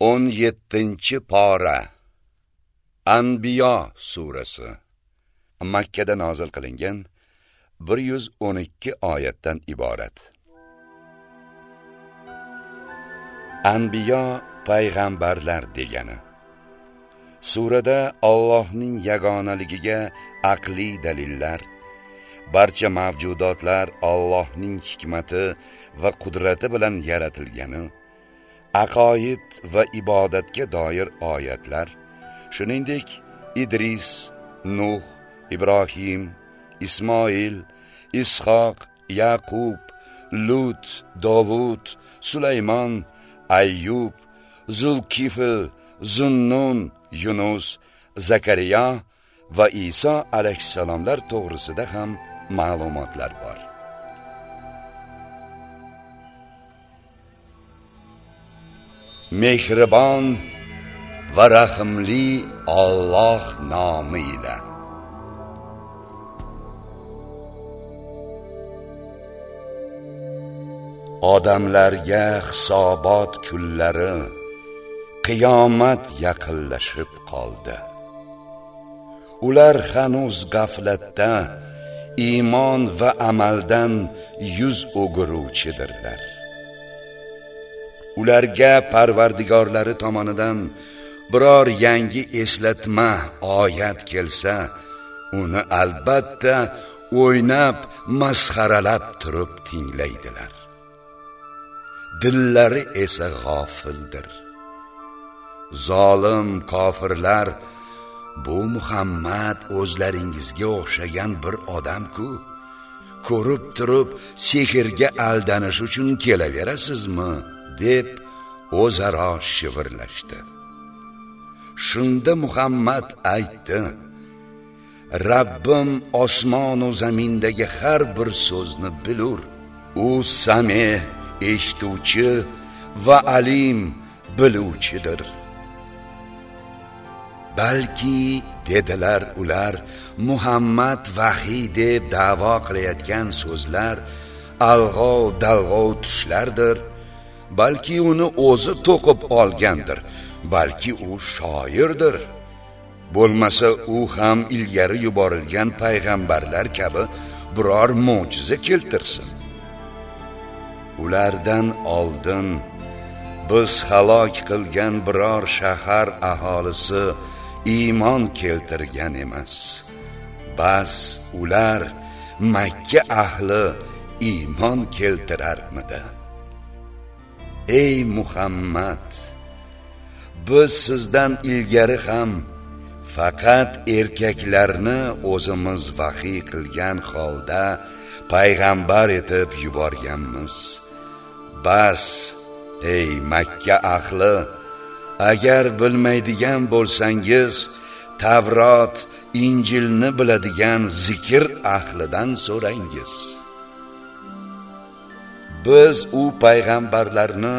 17 pora Anbiyo surasi makkada nozil qilingan 112 oyatdan iborat. Anbiyo payg'ambarlar degani. Surada Allohning yagonaligiga aqli dalillar, barcha mavjudotlar Allohning hikmati va qudrati bilan yaratilgani aqoid va ibodatga doir oyatlar shuningdek idris nuh ibrohim ismoil ishoq yaqub lut dovud sulaymon ayyub zulkifl zunnun yunus zakariya va iso alayhissalomlar to'g'risida ham ma'lumotlar bor. Mehribon va rahimli Alloh nomi ila. Odamlarga hisobot kunlari qiyomat yaqinlashib qoldi. Ular hanuz g'aflatda iymon va amaldan yuz o'giruvchidirlar. Ularga parvardigorlari tomonidan biror yangi eslatma oyat kelsa uni albatta o'ynab masxaralab turib tinglaydilar. Dillari esa g'ofildir. Zolim kofirlar bu muhammad o'zlaringizga o'xshagan bir odamku? Ko'rib turib sehrga aldanish uchun kelaverasizmi? Deb o'zaro shivirlashdi. Shunda muhammad aytdi rabbim osmon va zamindagi har bir so'zni bilur. U same eshituvchi va alim biluvchidir. Balki dedilar ular muhammad vahiy deb da'vo qilayotgan so'zlar alg'ov dalg'ov tushlardir. Balki uni o'zi to'qib olgandir balki u shoirdir. Bo'lmasa u ham ilgari yuborilgan payg'ambarlar kabi biror mo'jiza keltirsin. Ulardan oldin biz halok qilgan biror shahar aholisi iymon keltirgan emas. Bas ular makka ahli iymon keltirarmidi? Ey muhammad biz sizdan ilgari ham faqat erkaklarni o'zimiz vahiy qilgan holda payg'ambar etib yuborganmiz. Bas ey makka ahli agar bilmaydigan bo'lsangiz tavrot injilni biladigan zikr ahlidan so'rangiz. Biz u payg'ambarlarni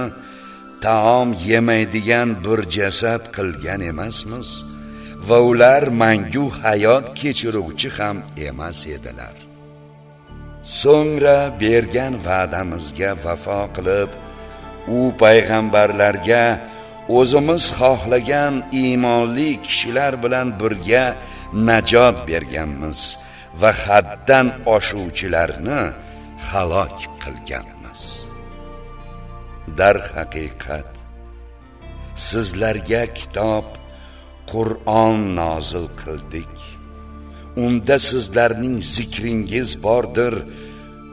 taom yemaydigan bir jasad qilgan emasmiz va ular mangu hayot kechiruvchi ham emas edilar. So'ngra bergan va'damizga vafo qilib u payg'ambarlarga o'zimiz xohlagan iymonli kishilar bilan birga najot berganmiz va haddan oshuvchilarni halok qilganmiz emas. Dar haqiqat sizlarga kitob qur'on nozil qildik. Unda sizlarning zikringiz bordir.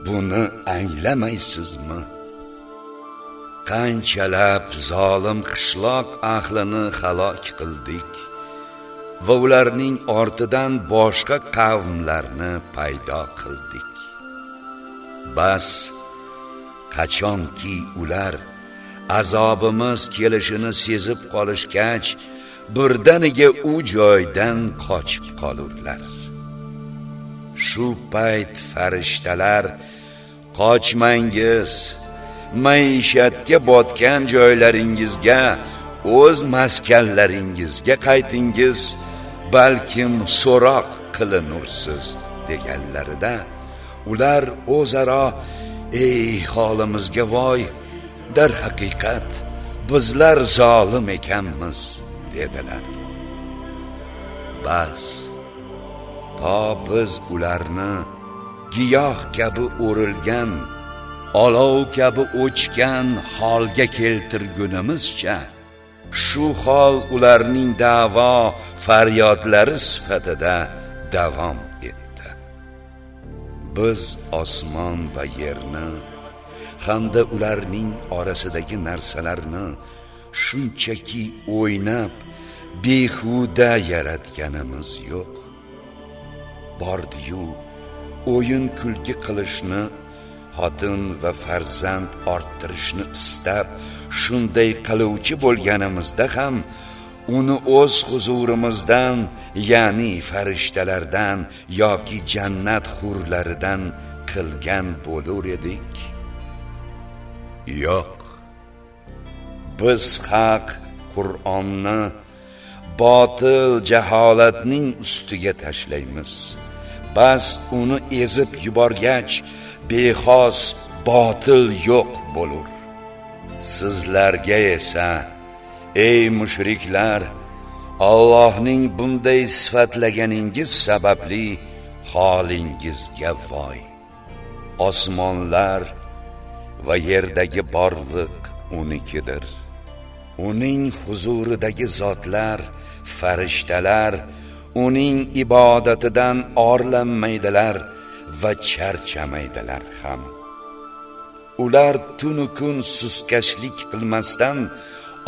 Buni anglamaysizmi? Qanchalab zolim qishloq ahlini halok qildik va ularning ortidan boshqa qavmlarni paydo qildik. Bas qachonki ular azobimiz kelishini sezib qolishgach birdaniga u joydan qochib qolurlar. Shu payt farishtalar qochmangiz maishatga botgan joylaringizga o'z maskanlaringizga qaytingiz balkim so'roq qilinursiz deganlarida ular o'zaro ey holimizga voy dar haqiqat bizlar zolim ekanmiz dedilar. Bas to biz ularni giyoh kabi o'rilgan olov kabi o'chgan holga keltirgunimizcha shu hol ularning da'vo faryodlari sifatida davom biz osmon va yerni hamda ularning orasidagi narsalarni shunchaki o'ynab behuda yaratganimiz yo'q. Bordiyu o'yin kulgi qilishni xotin va farzand orttirishni istab shunday qiluvchi bo'lganimizda ham uni o'z huzurimizdan ya'ni farishtalardan yoki jannat hurlaridan qilgan bo'lar edik? Yo'q. Biz haq qur'onni botil jaholatning ustiga tashlaymiz. Bas uni ezib yuborgach bexos botil yo'q bo'lur. Sizlarga esa ey mushriklar Allohning bunday sifatlaganingiz sababli holingizga voy. Osmonlar va yerdagi borliq unikidir. Uning huzuridagi zotlar farishtalar uning ibodatidan orlanmaydilar va charchamaydilar ham. Ular tunu kun suskashlik qilmasdan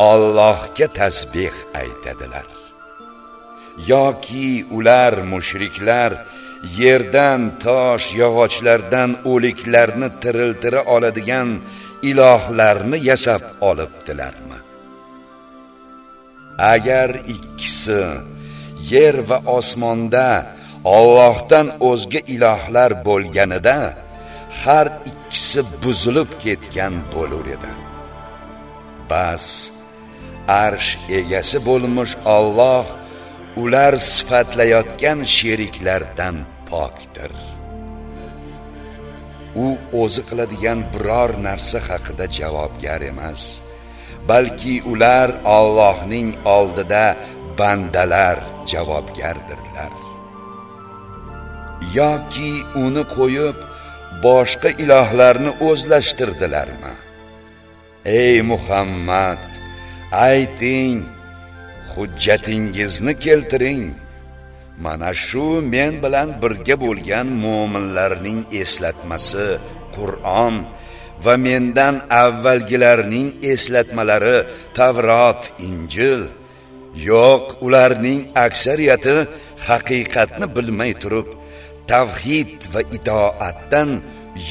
Allohga tasbih aytadilar. Yoki ular mushriklar yerdan tosh yog'ochlardan o'liklarni tiriltira oladigan ilohlarni yasab olibdilarmi? Agar ikkisi yer va osmonda Allohdan o'zga ilohlar bo'lganida har ikkisi buzilib ketgan bo'lar edi. Bas arsh egasi bo'lmish Alloh ular sifatlayotgan sheriklardan pokdir. U o'zi qiladigan biror narsa haqida javobgar emas balki ular Allohning oldida bandalar javobgardirlar. Yoki uni qo'yib boshqa ilohlarni o'zlashtirdilarmi? Ey muhammad ayting hujjatingizni keltiring. Mana shu men bilan birga bo'lgan mo'minlarning eslatmasi qur'on va mendan avvalgilarning eslatmalari tavrot injil. Yo'q ularning aksariyati haqiqatni bilmay turib tavhid va itoatdan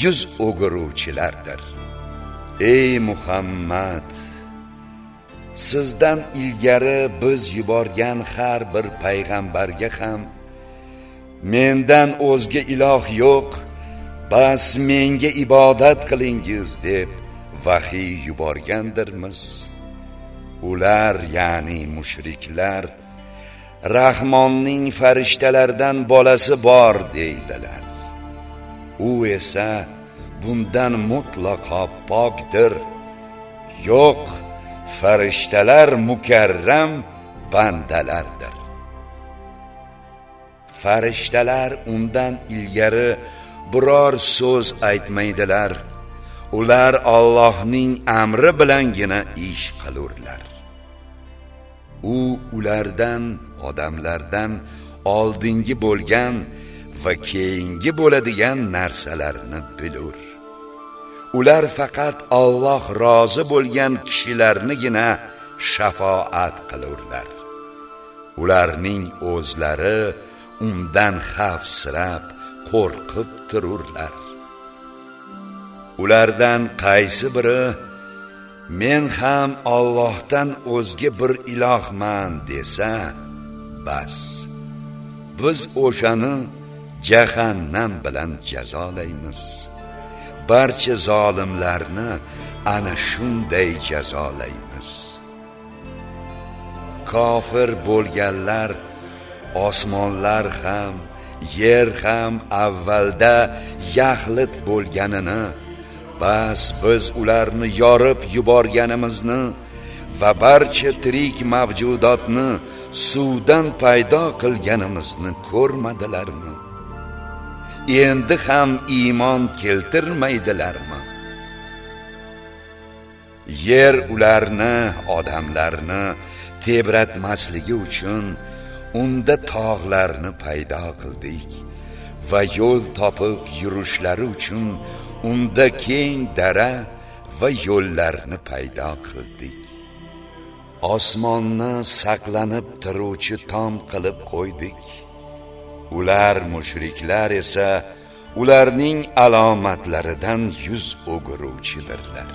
yuz o'giruvchilardir. Ey muhammad! Sizdan ilgari biz yuborgan har bir payg'ambarga ham mendan o'zga iloh yo'q bas menga ibodat qilingiz deb vahiy yuborgandirmiz. Ular ya'ni mushriklar rahmonning farishtalardan bolasi bor deydilar. U esa bundan mutlaqo pokdir. Yo'q farishtalar mukarram bandalardir. Farishtalar undan ilgari biror so'z aytmaydilar. Ular Allohning amri bilangina ish qilurlar. U ulardan odamlardan oldingi bo'lgan va keyingi bo'ladigan narsalarni bilur. Ular faqat Alloh rozi bo'lgan kishilarnigina shafoat qilurlar. Ularning o'zlari undan xavfsirab qo'rqib tururlar. Ulardan qaysi biri men ham Allohdan o'zga bir ilohman desa bas biz o'shani jahannam bilan jazolaymiz. Barcha zolimlarni ana shunday jazolaymiz. Kofir bo'lganlar osmonlar ham yer ham avvalda yaxlit bo'lganini bas biz ularni yorib yuborganimizni va barcha tirik mavjudotni suvdan paydo qilganimizni ko'rmadilarmi? Endi ham iymon keltirmaydilarmi? Yer ularni odamlarni tebratmasligi uchun unda tog'larni paydo qildik va yo'l topib yurishlari uchun unda keng dara va yo'llarni paydo qildik. Osmonni saqlanib turuvchi tom qilib qo'ydik. Ular mushriklar esa ularning alomatlaridan yuz o'giruvchidirlar.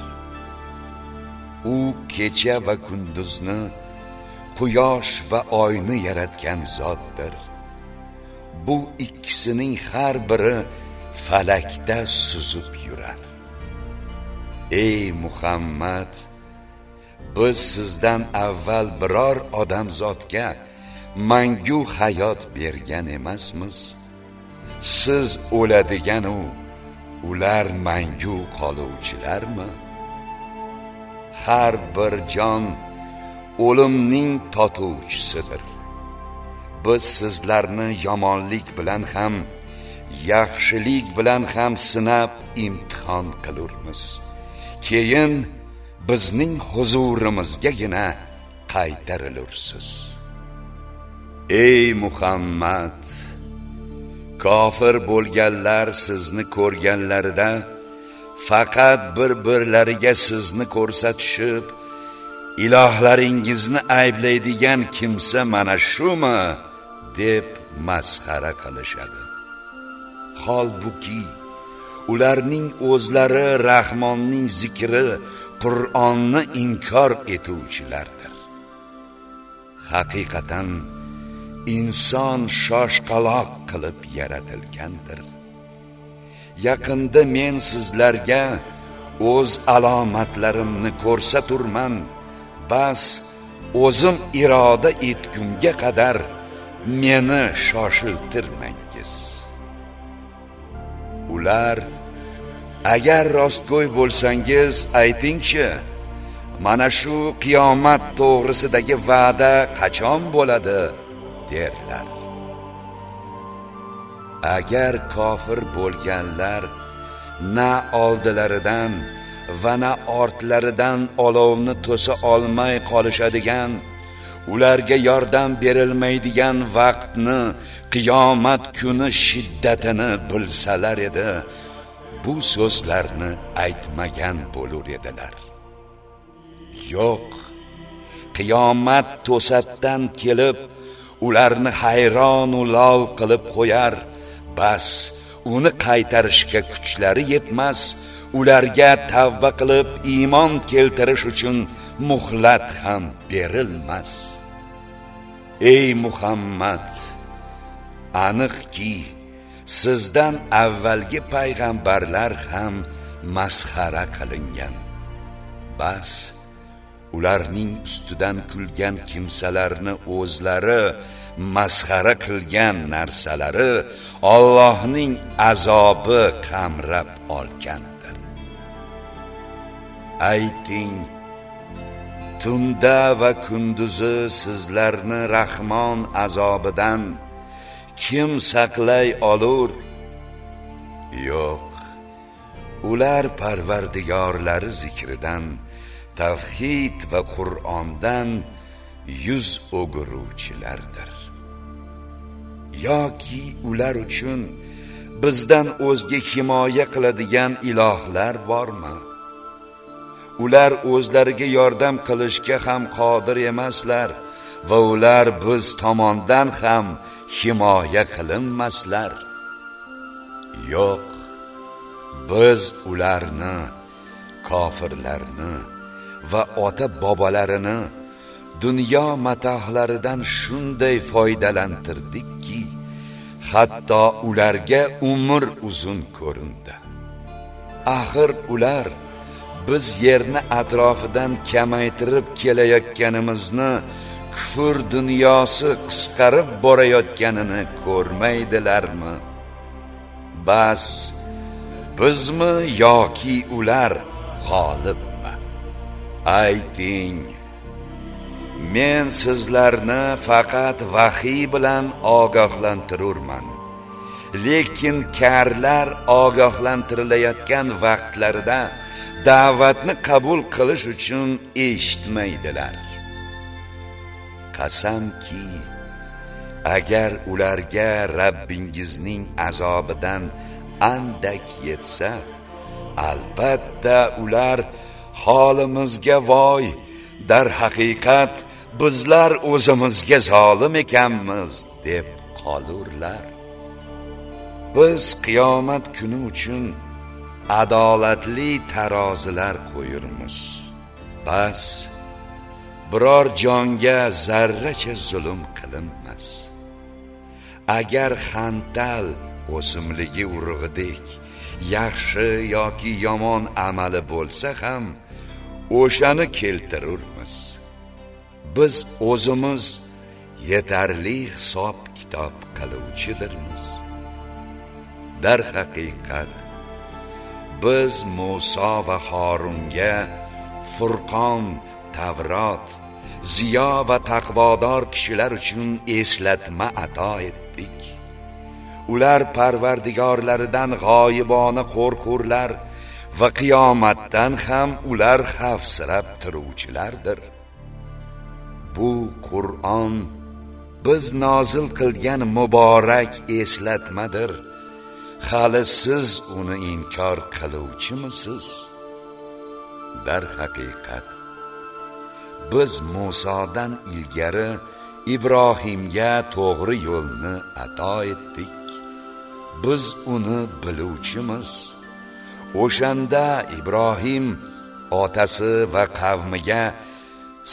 U kecha va kunduzni quyosh va oyni yaratgan zotdir. Bu ikkisining har biri falakda suzib yurar. Ey muhammad biz sizdan avval biror odamzodga mangu hayot bergan emasmiz. Siz o'ladiganu ular mangu qoluvchilarmi? Har bir jon o'limning totuvchisidir. Biz sizlarni yomonlik bilan ham yaxshilik bilan ham sinab imtihon qilurmiz. Keyin bizning huzurimizgagina qaytarilursiz. Ey muhammad kofir bo'lganlar sizni ko'rganlarida faqat bir birlariga sizni ko'rsatishib ilohlaringizni ayblaydigan kimsa mana shumi deb masxara qilishadi. Holbuki ularning o'zlari rahmonning zikri qur'onni inkor etuvchilardir. Haqiqatan inson shoshqaloq qilib yaratilgandir. Yaqinda men sizlarga o'z alomatlarimni ko'rsaturman bas o'zim iroda etgunga qadar meni shoshiltirmangiz. Ular agar rostgo'y bo'lsangiz aytingchi mana shu qiyomat to'g'risidagi va'da qachon bo'ladi? Derlar. Agar kofir bo'lganlar na oldilaridan va na ortlaridan olovni to'sa olmay qolishadigan ularga yordam berilmaydigan vaqtni qiyomat kuni shiddatini bilsalar edi bu so'zlarni aytmagan bo'lur edilar. Yo'q qiyomat to'satdan kelib ularni hayronu lol qilib qo'yar. Bas uni qaytarishga kuchlari yetmas. Ularga tavba qilib iymon keltirish uchun muhlat ham berilmas. Ey muhammad aniqki sizdan avvalgi payg'ambarlar ham masxara qilingan. Bas ularning ustidan kulgan kimsalarni o'zlari masxara qilgan narsalari Allohning azobi qamrab olgandir. Ayting tunda va kunduzi sizlarni rahmon azobidan kim saqlay olur? Yo'q ular parvardigorlari zikridan tavhid va qur'ondan yuz o'giruvchilardir. Yoki ular uchun bizdan o'zga himoya qiladigan ilohlar bormi? Ular o'zlariga yordam qilishga ham qodir emaslar va ular biz tomondan ham himoya qilinmaslar. Yo'q biz ularni kofirlarni va ota bobolarini dunyo matohlaridan shunday foydalantirdikki hatto ularga umr uzun ko'rindi. Axir ular biz yerni atrofidan kamaytirib kelayotganimizni kufr dunyosi qisqarib borayotganini ko'rmaydilarmi? Bas bizmi yoki ular g'olibmi? Ayting men sizlarni faqat vahiy bilan ogohlantirurman. Lekin karlar ogohlantirilayotgan vaqtlarida da'vatni qabul qilish uchun eshitmaydilar. Qasamki agar ularga Rabbingizning azobidan andak yetsa albatta ular holimizga voy dar haqiqat bizlar o'zimizga zolim ekanmiz deb qolurlar. Biz qiyomat kuni uchun adolatli tarozilar qo'yurmiz. Bas biror jonga zarracha zulm qilinmas. Agar xantal o'simligi urug'idek yaxshi yoki yomon amali bo'lsa ham o'shani keltirurmiz biz o'zimiz yetarli hisob kitob qiluvchidirmiz darhaqiqat biz Musa va Harunga Furqon, Tavrot, ziyo va taqvodor kishilar uchun eslatma ato etdik. Ular parvardigorlaridan g'oyibona qo'rqurlar va qiyomatdan ham ular xavfsirab turuvchilardir. Bu Qur'on biz nozil qilgan muborak eslatmadir. hali siz uni inkor qiluvchimisiz darhaqiqat biz Musodan ilgari Ibrohimga to'g'ri yo'lni ato etdik biz uni biluvchimiz o'shanda Ibrohim otasi va qavmiga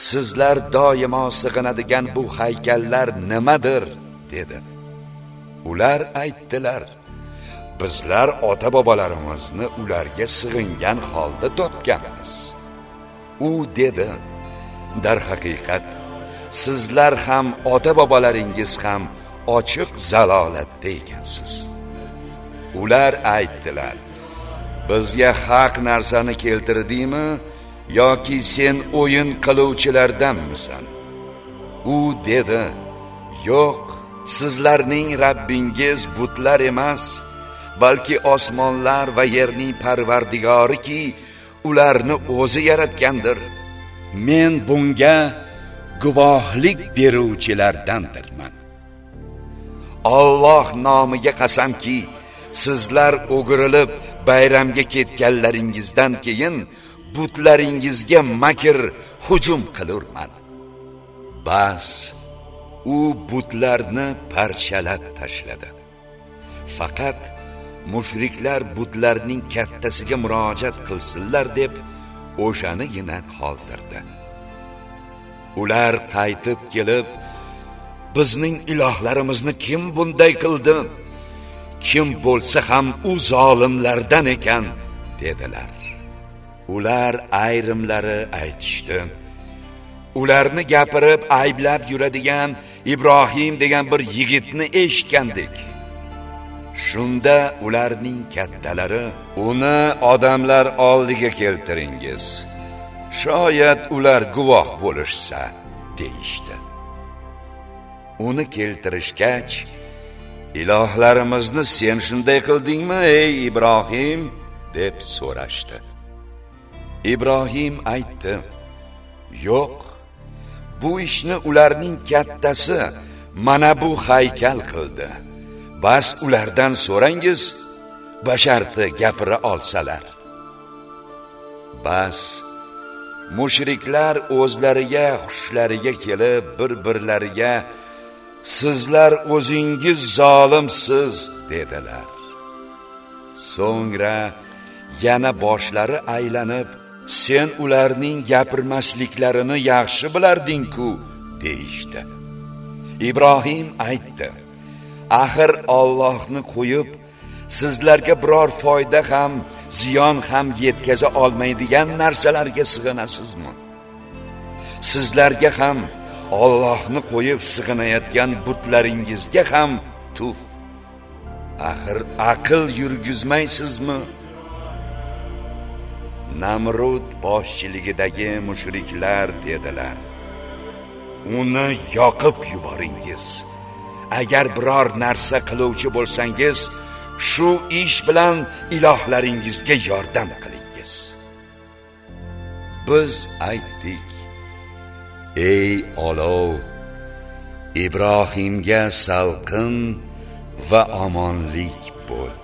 sizlar doimo sig'inadigan bu haykallar nimadir? dedi. Ular aytdilar bizlar ota bobolarimizni ularga sig'ingan holda topganmiz. U dedi darhaqiqat sizlar ham ota bobolaringiz ham ochiq zalolatda ekansiz. Ular aytdilar bizga haq narsani keltirdingmi yoki sen o'yin qiluvchilardanmisan? U dedi yo'q sizlarning rabbingiz butlar emas balki osmonlar va yerning parvardigoriki ularni o'zi yaratgandir. Men bunga guvohlik beruvchilardandirman. Alloh nomiga qasamki sizlar o'girilib bayramga ketganlaringizdan keyin butlaringizga makr hujum qilurman. Bas u butlarni parchalab tashladi. Faqat mushriklar butlarning kattasiga murojaat qilsinlar deb o'shanigina qoldirdi. Ular qaytib kelib bizning ilohlarimizni kim bunday qildi? Kim bo'lsa ham u zolimlardan ekan dedilar. Ular ayrimlari aytishdi. Ularni gapirib ayblab yuradigan ibrohim degan bir yigitni eshitgandik. Shunda ularning kattalari uni odamlar oldiga keltiringiz. Shoyat ular guvoh bo'lishsa deyishdi. Uni keltirishgach ilohlarimizni sen shunday qildingmi ey ibrohim? deb so'rashdi. Ibrohim aytdi yo'q bu ishni ularning kattasi mana bu haykal qildi. Bas ulardan so'rangiz basharti gapira olsalar. Bas mushriklar o'zlariga xushlariga kelib bir birlariga sizlar o'zingiz zolimsiz dedilar. So'ngra yana boshlari aylanib sen ularning gapirmasliklarini yaxshi bilarding-ku deyishdi. Ibrohim aytdi axir Allohni qo'yib sizlarga biror foyda ham ziyon ham yetkaza olmaydigan narsalarga sig'inasizmi? Sizlarga ham Allohni qo'yib sig'inayotgan butlaringizga ham tuf. Axir aql yurgizmaysizmi? Namrud boshchiligidagi mushriklar dedilar. Uni yoqib yuboringiz. Agar biror narsa qiluvchi bo'lsangiz shu ish bilan ilohlaringizga yordam qilingiz. Biz aytdik. Ey olov ibrohimga salqin va omonlik bo'l.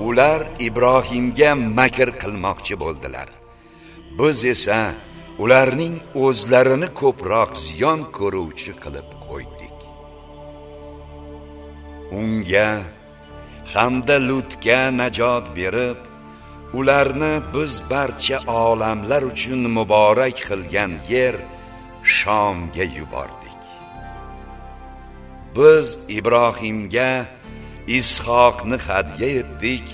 Ular ibrohimga makr qilmoqchi bo'ldilar. Biz esa ularning o'zlarini ko'proq ziyon ko'ruvchi qilib qo'ydik. Unga hamda lutga najot berib ularni biz barcha olamlar uchun muborak qilgan yer shomga yubordik. Biz ibrohimga ishoqni hadya etdik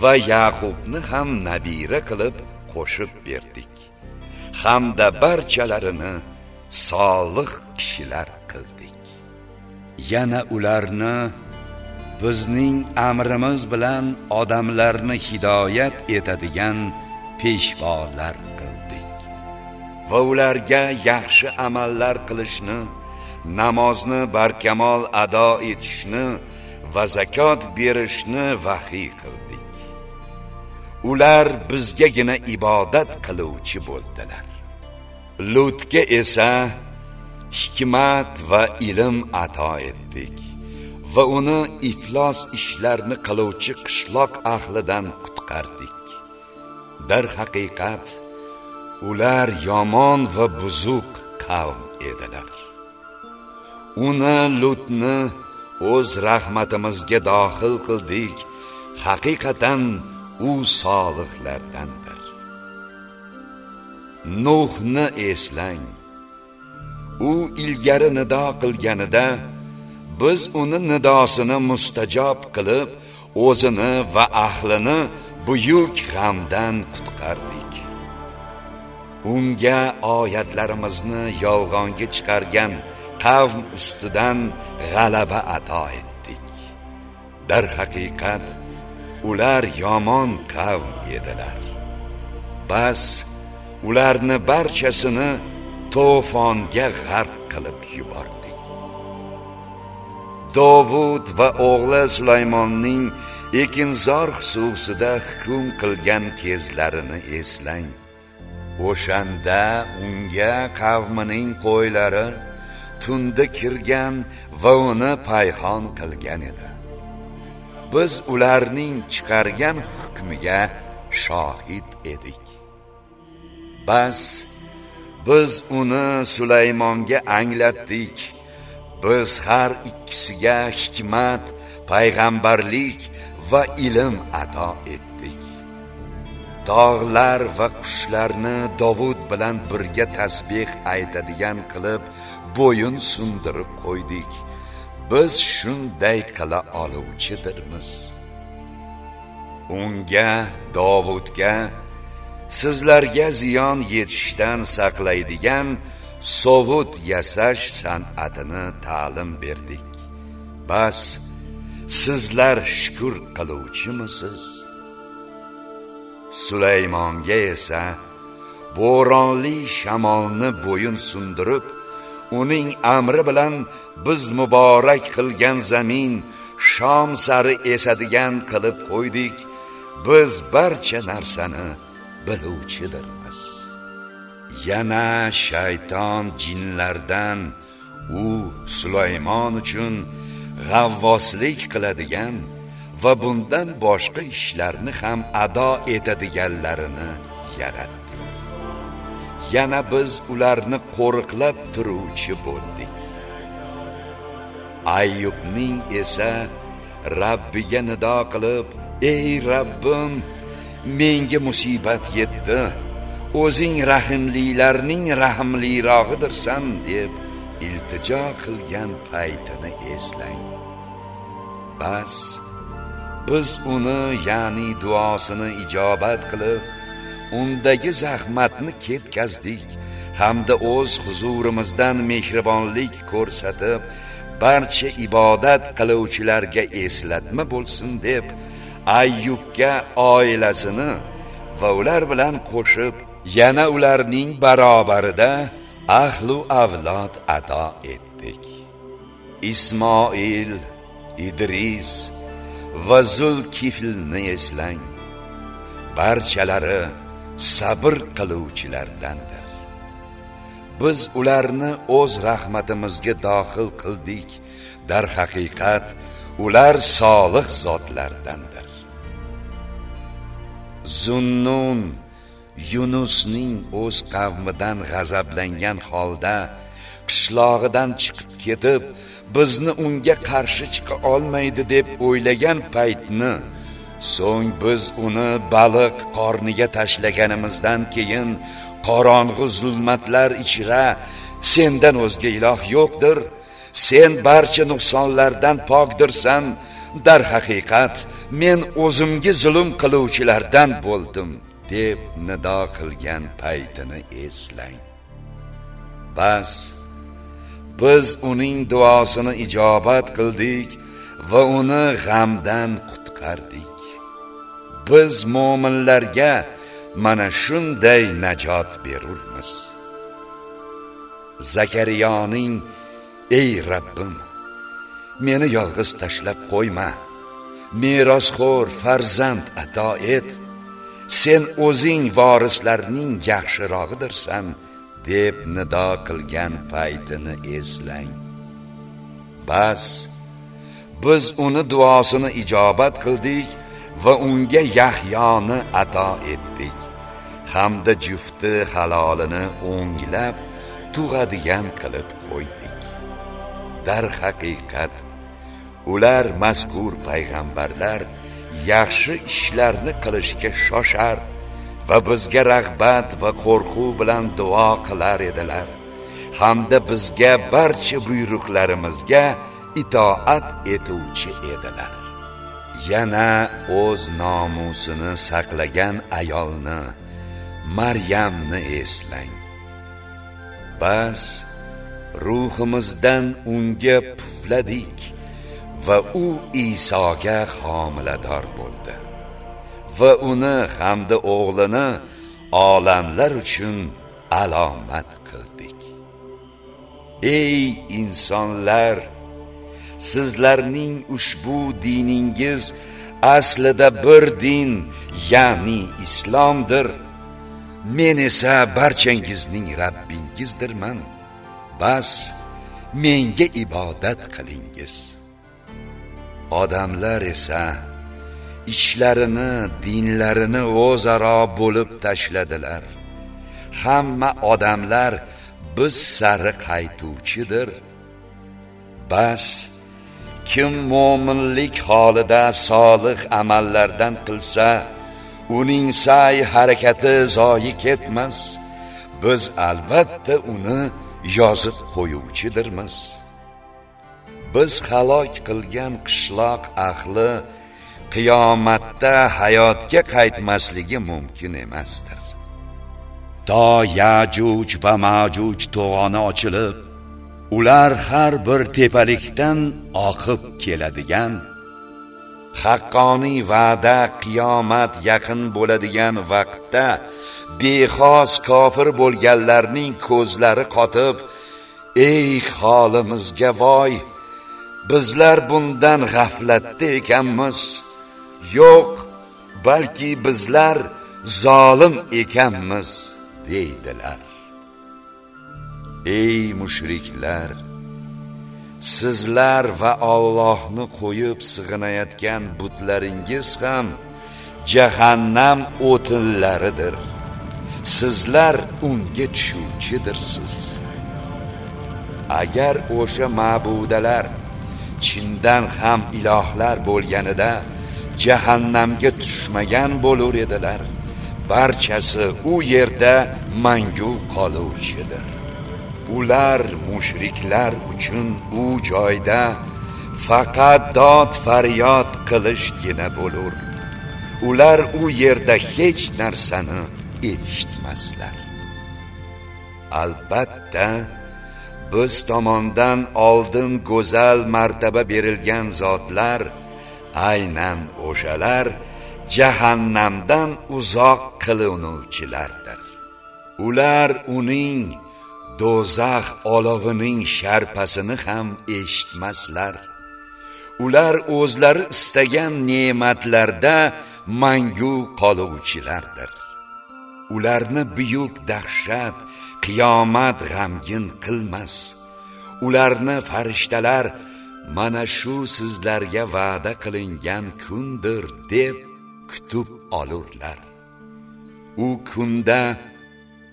va yaqubni ham nabira qilib qo'shib berdik. Hamda barchalarini solih kishilar qildik. Yana ularni bizning amrimiz bilan odamlarni hidoyat etadigan peshvolar va ularga yaxshi amallar qilishni namozni barkamol ado etishni va zakot berishni vahiy qildik. Ular bizgagina ibodat qiluvchi bo'ldilar. Lutga esa hikmat va ilm ato etdik va uni iflos ishlarni qiluvchi qishloq ahlidan qutqardik. Dar haqiqat ular yomon va buzuq qavm edilar. Uni lutni o'z rahmatimizga dohil qildik haqiqatan u solihlardandir. Nuhni eslang u ilgari nido qilganida biz uni nidosini mustajob qilib o'zini va ahlini buyuk g'amdan qutqardik. Unga oyatlarimizni yolg'onga chiqargan qavm ustidan g'alaba ato etdik. Dar haqiqat ular yomon qavm edilar. Bas ularni barchasini to'fonga g'arq qilib yubordik. Dovud va o'g'li sulaymonning ekinzor xususida hukm qilgan kezlarini eslang. O'shanda unga qavmining qo'ylari tunda kirgan va uni payhon qilgan edi. Biz ularning chiqargan hukmiga shohid edik. Bas biz uni sulaymonga anglatdik. Biz har ikkisiga hikmat payg'ambarlik va ilm ato etdik. Dog'lar va qushlarni dovud bilan birga tasbih aytadigan qilib bo'yin sundirib qo'ydik. Biz shunday qila oluvchidirmiz. Unga dovudga sizlarga ziyon yetishdan saqlaydigan sovut yasash san'atini ta'lim berdik. Bas sizlar shukur qiluvchimisiz? Sulaymonga esa bo'ronli shamolni bo'yin sundirib uning amri bilan biz muborak qilgan zamin shom sari esadigan qilib qo'ydik. Biz barcha narsani biluvchidirmiz. Yana shayton jinlardan u sulaymon uchun g'avvoslik qiladigan va bundan boshqa ishlarni ham ado etadiganlarini yaratdik. Yana biz ularni qo'riqlab turuvchi bo'ldik. Ayyubning esa rabbiga nido qilib ey rabbim menga musibat yetdi. O'zing rahimlilarning rahimlirog'idirsan deb iltijo qilgan paytini eslang. Bas biz uni ya'ni duosini ijobat qilib undagi zahmatni ketkazdik hamda o'z huzurimizdan mehribonlik ko'rsatib barcha ibodat qiluvchilarga eslatma bo'lsin deb ayyubga oilasini va ular bilan qo'shib yana ularning barobarida ahlu avlod ato etdik. Ismoil idris va zulkiflni eslang. Barchalari sabr qiluvchilardandir. Biz ularni o'z rahmatimizga dohil qildik. Dar haqiqat ular solih zotlardandir. Zunnun yunusning o'z qavmidan g'azablangan holda qishlog'idan chiqib ketib bizni unga qarshi chiqa olmaydi deb o'ylagan paytni so'ng biz uni baliq qorniga tashlaganimizdan keyin qorong'u zulmatlar ichra sendan o'zga iloh yo'qdir sen barcha nuqsonlardan pokdirsan darhaqiqat men o'zimga zulm qiluvchilardan bo'ldim deb nido qilgan paytini eslang. Bas biz uning duosini ijobat qildik va uni g'amdan qutqardik. Biz mo'minlarga mana shunday najot berurmiz. Zakariyoning ey rabbim meni yolg'iz tashlab qo'yma. Merosxo'r farzand ato et. Sen o'zing vorislarning yaxshirog'idirsan deb nido qilgan paytini eslang. Bas biz uni duosini ijobat qildik va unga yahyoni ato etdik. Hamda jufti halolini o'nglab tug'adigan qilib qo'ydik. Dar haqiqat ular mazkur payg'ambarlar yaxshi ishlarni qilishga shoshar va bizga rag'bat va qo'rquv bilan duo qilar edilar. Hamda bizga barcha buyruqlarimizga itoat etuvchi edilar. Yana o'z nomusini saqlagan ayolni maryamni eslang. Bas ruhimizdan unga pufladik va u Isoga homilador bo'ldi. Va uni hamda o'g'lini olamlar uchun alomat qildik. Ey insonlar sizlarning ushbu diningiz aslida bir din ya'ni islomdir. Men esa barchangizning rabbingizdirman. Bas menga ibodat qilingiz. Odamlar esa ishlarini dinlarini o'zaro bo'lib tashladilar. Hamma odamlar biz sari qaytuvchidir. Bas kim mo'minlik holida solih amallardan qilsa uning sa'y harakati zoyi ketmas. Biz albatta uni yozib qo'yuvchidirmiz. Biz halok qilgan qishloq ahli qiyomatda hayotga qaytmasligi mumkin emasdir. To yajuj va majuj to'g'oni ochilib ular har bir tepalikdan oqib keladigan haqqoniy va'da qiyomat yaqin bo'ladigan vaqtda bexos kofir bo'lganlarning ko'zlari qotib ey holimizga voy bizlar bundan g'aflatda ekanmiz. Yo'q balki bizlar zolim ekanmiz deydilar. Ey mushriklar sizlar va Allohni qo'yib sig'inayotgan butlaringiz ham jahannam o'tinlaridir. Sizlar unga tushuvchidirsiz. Agar o'sha ma'budalar chindan ham ilohlar bo'lganida jahannamga tushmagan bo'lur edilar. Barchasi u yerda mangu qoluvchidir ular mushriklar uchun u joyda faqat dod faryod qilishgina bo'lur. Ular u yerda hech narsani eshitmaslar. Albatta biz tomondan oldin go'zal martaba berilgan zotlar aynan o'shalar jahannamdan uzoq qilinuvchilardir ular uning do'zax olovining sharpasini ham eshitmaslar. Ular o'zlari istagan ne'matlarda mangu qoluvchilardir. Ularni buyuk dahshat qiyomat g'amgin qilmas. Ularni farishtalar mana shu sizlarga va'da qilingan kundir deb kutib olurlar. U kunda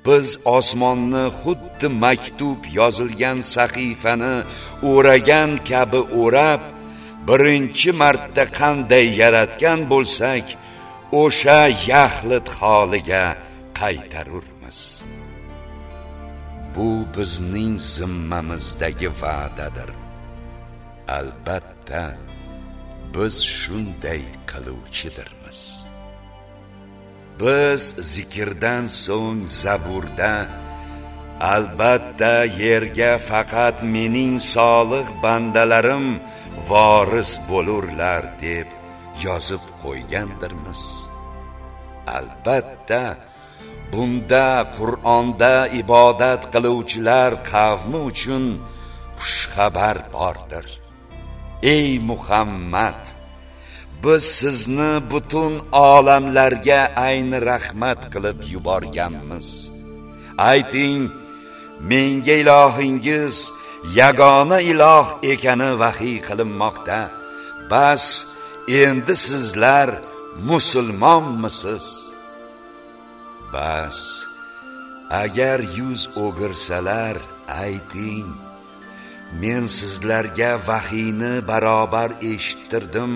biz osmonni xuddi maktub yozilgan sahifani o'ragan kabi o'rab birinchi marta qanday yaratgan bo'lsak o'sha yaxlit holiga qaytarurmiz. Bu bizning zimmamizdagi va'dadir. Albatta biz shunday qiluvchidirmiz. Biz zikrdan so'ng zaburda albatta yerga faqat mening solih bandalarim voris bo'lurlar deb yozib qo'ygandirmiz. Albatta bunda qur'onda ibodat qiluvchilar qavmi uchun xushxabar bordir. Ey muhammad biz sizni butun olamlarga ayni rahmat qilib yuborganmiz. Ayting menga ilohingiz yagona iloh ekani vahiy qilinmoqda. Bas endi sizlar musulmonmisiz? Bas agar yuz o'girsalar ayting. Men sizlarga vahiyni barobar eshittirdim.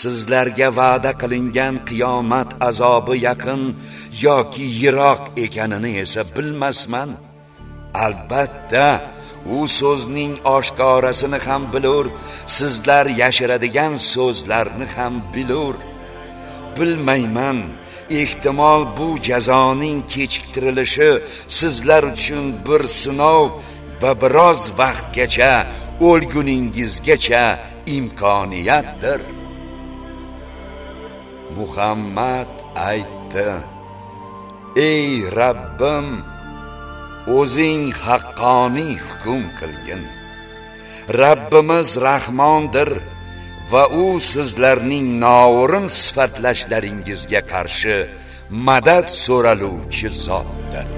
Sizlarga va'da qilingan qiyomat azobi yaqin yoki yiroq ekanini esa bilmasman. Albatta u so'zning oshkorasini ham bilur sizlar yashiradigan so'zlarni ham bilur. Bilmayman ehtimol bu jazoning kechiktirilishi sizlar uchun bir sinov va biroz vaqtgacha o'lguningizgacha imkoniyatdir. Muhammad aytdi ey rabbim o'zing haqqoniy hukm qilgin. Rabbimiz rahmondir va u sizlarning noo'rin sifatlashlaringizga qarshi madad so'raluvchi zotdir.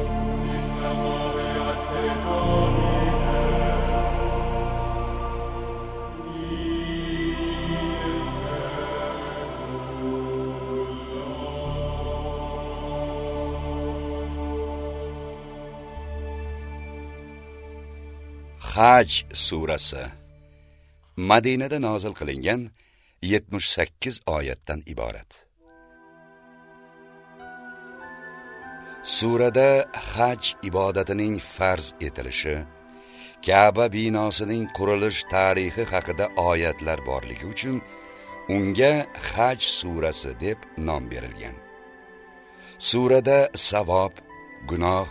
Haj surasi. Madinada nozil qilingan 78 oyatdan iborat. Surada haj ibodatining farz etilishi kaba binosining qurilish tarixi haqida oyatlar borligi uchun unga haj surasi deb nom berilgan. Surada savob gunoh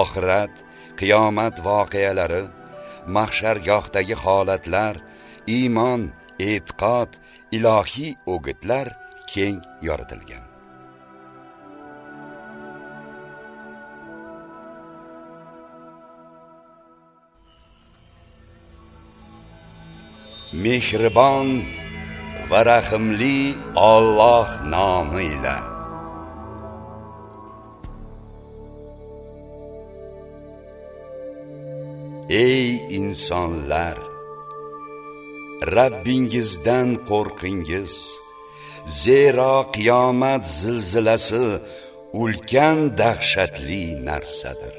oxirat qiyomat voqealari mahshargohdagi holatlar iymon e'tiqod ilohiy o'gitlar keng yoritilgan. Mehribon va rahimli Alloh nomi bilan ey insonlar Rabbingizdan qo'rqingiz. Zero qiyomat zilzilasi ulkan dahshatli narsadir.